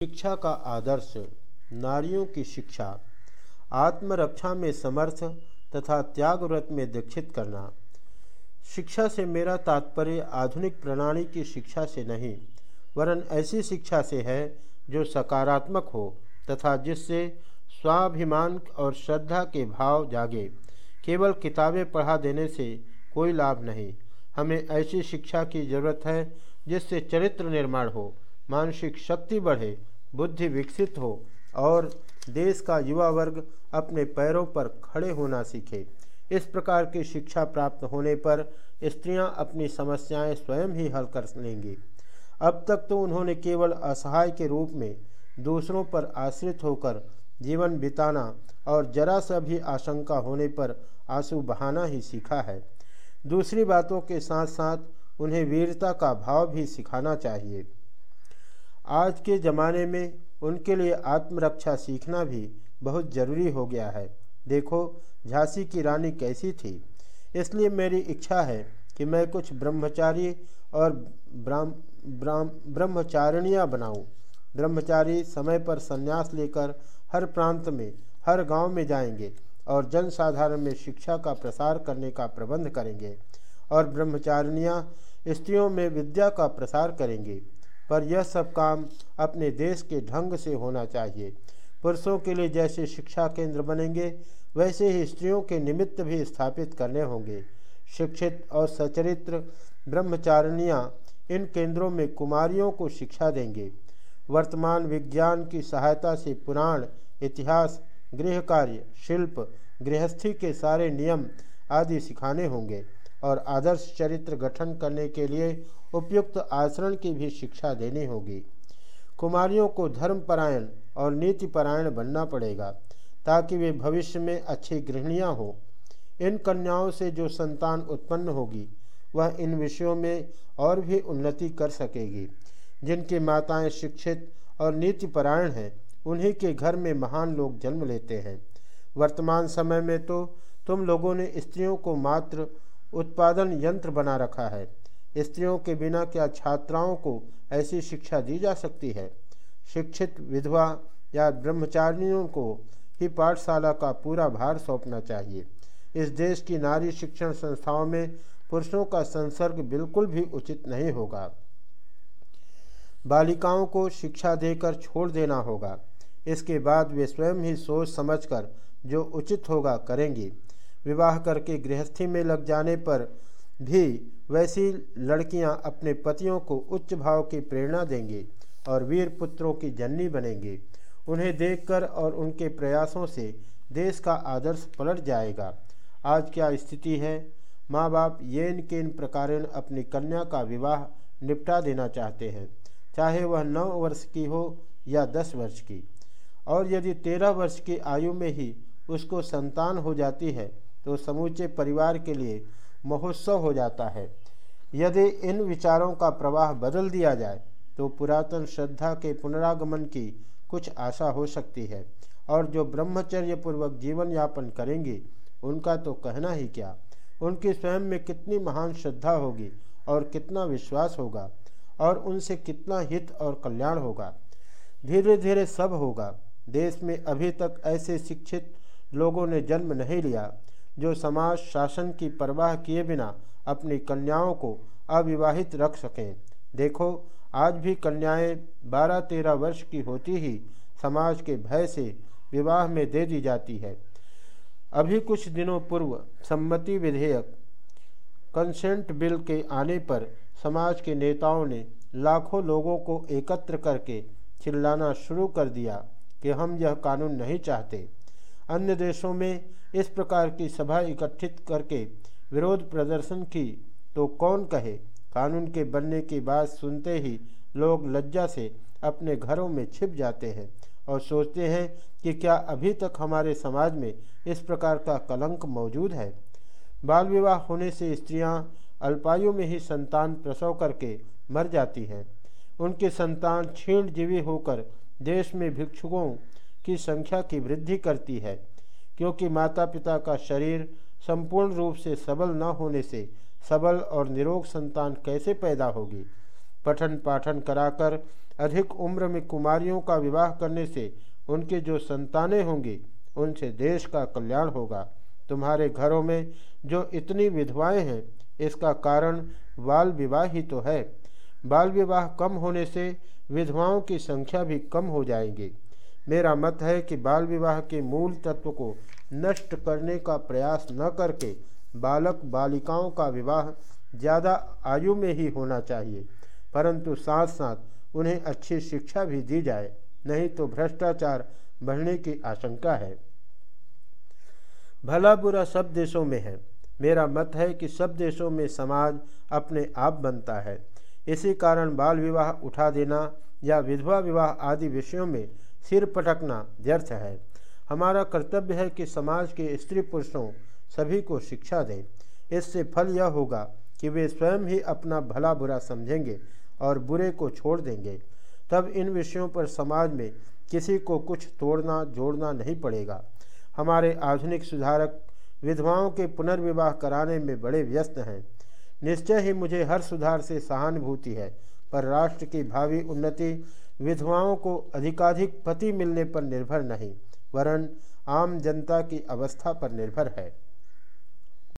शिक्षा का आदर्श, नारियों की शिक्षा, आत्मरक्षा में समर्थ तथा त्याग व्रत में दीक्षित करना। शिक्षा से मेरा तात्पर्य आधुनिक प्रणाली की शिक्षा से नहीं, वरन ऐसी शिक्षा से है जो सकारात्मक हो तथा जिससे स्वाभिमान और श्रद्धा के भाव जागे। केवल किताबें पढ़ा देने से कोई लाभ नहीं। हमें ऐसी शिक्षा की ज़रूरत है जिससे चरित्र निर्माण हो। मानसिक शक्ति बढ़े, बुद्धि विकसित हो और देश का युवा वर्ग अपने पैरों पर खड़े होना सीखे। इस प्रकार की शिक्षा प्राप्त होने पर स्त्रियाँ अपनी समस्याएँ स्वयं ही हल कर लेंगी। अब तक तो उन्होंने केवल असहाय के रूप में दूसरों पर आश्रित होकर जीवन बिताना और जरा सा भी आशंका होने पर आँसू बहाना ही सीखा है। दूसरी बातों के साथ साथ उन्हें वीरता का भाव भी सिखाना चाहिए। आज के ज़माने में उनके लिए आत्मरक्षा सीखना भी बहुत ज़रूरी हो गया है। देखो, झांसी की रानी कैसी थी। इसलिए मेरी इच्छा है कि मैं कुछ ब्रह्मचारी और ब्रह्मचारिणियाँ बनाऊँ। ब्रह्मचारी समय पर संन्यास लेकर हर प्रांत में, हर गाँव में जाएँगे और जनसाधारण में शिक्षा का प्रसार करने का प्रबंध करेंगे और ब्रह्मचारिणियाँ स्त्रियों में विद्या का प्रसार करेंगी। पर यह सब काम अपने देश के ढंग से होना चाहिए। पुरुषों के लिए जैसे शिक्षा केंद्र बनेंगे, वैसे ही स्त्रियों के निमित्त भी स्थापित करने होंगे। शिक्षित और सचरित्र ब्रह्मचारिणियाँ इन केंद्रों में कुमारियों को शिक्षा देंगे। वर्तमान विज्ञान की सहायता से पुराण, इतिहास गृह कार्य शिल्प, गृहस्थी के सारे नियम आदि सिखाने होंगे और आदर्श चरित्र गठन करने के लिए उपयुक्त आचरण की भी शिक्षा देनी होगी। कुमारियों को धर्मपरायण और नीतिपरायण बनना पड़ेगा, ताकि वे भविष्य में अच्छी गृहणियाँ हों। इन कन्याओं से जो संतान उत्पन्न होगी, वह इन विषयों में और भी उन्नति कर सकेगी। जिनकी माताएँ शिक्षित और नीतिपरायण हैं, उन्हीं के घर में महान लोग जन्म लेते हैं। वर्तमान समय में तो तुम लोगों ने स्त्रियों को मात्र उत्पादन यंत्र बना रखा है। स्त्रियों के बिना क्या छात्राओं को ऐसी शिक्षा दी जा सकती है? शिक्षित विधवा या ब्रह्मचारियों को ही पाठशाला का पूरा भार सौंपना चाहिए। इस देश की नारी शिक्षण संस्थाओं में पुरुषों का संसर्ग बिल्कुल भी उचित नहीं होगा। बालिकाओं को शिक्षा देकर छोड़ देना होगा। इसके बाद वे स्वयं ही सोच समझकर जो उचित होगा करेंगी। विवाह करके गृहस्थी में लग जाने पर भी वैसी लड़कियाँ अपने पतियों को उच्च भाव की प्रेरणा देंगे और वीर पुत्रों की जननी बनेंगे। उन्हें देखकर और उनके प्रयासों से देश का आदर्श पलट जाएगा। आज क्या स्थिति है? माँ बाप येन केन प्रकार अपनी कन्या का विवाह निपटा देना चाहते हैं। चाहे वह नौ वर्ष की हो या दस वर्ष की। और यदि तेरह वर्ष की आयु में ही उसको संतान हो जाती है तो समूचे परिवार के लिए महोत्सव हो जाता है। यदि इन विचारों का प्रवाह बदल दिया जाए तो पुरातन श्रद्धा के पुनरागमन की कुछ आशा हो सकती है, और जो ब्रह्मचर्य पूर्वक जीवन यापन करेंगे, उनका तो कहना ही क्या? उनकी स्वयं में कितनी महान श्रद्धा होगी, और कितना विश्वास होगा, और उनसे कितना हित और कल्याण होगा? धीरे धीरे सब होगा। देश में अभी तक ऐसे शिक्षित लोगों ने जन्म नहीं लिया। जो समाज शासन की परवाह किए बिना अपनी कन्याओं को अविवाहित रख सकें। देखो, आज भी कन्याएँ बारह तेरह वर्ष की होती ही समाज के भय से विवाह में दे दी जाती है। अभी कुछ दिनों पूर्व सम्मति विधेयक, कंसेंट बिल के आने पर समाज के नेताओं ने लाखों लोगों को एकत्र करके चिल्लाना शुरू कर दिया कि हम यह कानून नहीं चाहते। अन्य देशों में इस प्रकार की सभा इकट्ठित करके विरोध प्रदर्शन की तो कौन कहे? कानून के बनने की बात सुनते ही लोग लज्जा से अपने घरों में छिप जाते हैं और सोचते हैं कि क्या अभी तक हमारे समाज में इस प्रकार का कलंक मौजूद है। बाल विवाह होने से स्त्रियाँ अल्पायु में ही संतान प्रसव करके मर जाती हैं। उनके संतान क्षीण जीवी होकर देश में भिक्षुकों की संख्या की वृद्धि करती है, क्योंकि माता पिता का शरीर संपूर्ण रूप से सबल न होने से सबल और निरोग संतान कैसे पैदा होगी? पठन पाठन कराकर अधिक उम्र में कुमारियों का विवाह करने से उनके जो संतानें होंगी, उनसे देश का कल्याण होगा। तुम्हारे घरों में जो इतनी विधवाएँ हैं, इसका कारण बाल विवाह ही तो है। बाल विवाह कम होने से विधवाओं की संख्या भी कम हो जाएगी। मेरा मत है कि बाल विवाह के मूल तत्व को नष्ट करने का प्रयास न करके बालक बालिकाओं का विवाह ज़्यादा आयु में ही होना चाहिए, परंतु साथ साथ उन्हें अच्छी शिक्षा भी दी जाए, नहीं तो भ्रष्टाचार बढ़ने की आशंका है। भला बुरा सब देशों में है। मेरा मत है कि सब देशों में समाज अपने आप बनता है। इसी कारण बाल विवाह उठा देना या विधवा विवाह आदि विषयों में सिर पटकना व्यर्थ है। हमारा कर्तव्य है कि समाज के स्त्री पुरुषों सभी को शिक्षा दें। इससे फल यह होगा कि वे स्वयं ही अपना भला बुरा समझेंगे और बुरे को छोड़ देंगे। तब इन विषयों पर समाज में किसी को कुछ तोड़ना, जोड़ना नहीं पड़ेगा। हमारे आधुनिक सुधारक विधवाओं के पुनर्विवाह कराने में बड़े व्यस्त हैं। निश्चय ही मुझे हर सुधार से सहानुभूति है, पर राष्ट्र की भावी उन्नति विधवाओं को अधिकाधिक पति मिलने पर निर्भर नहीं, वरन आम जनता की अवस्था पर निर्भर है।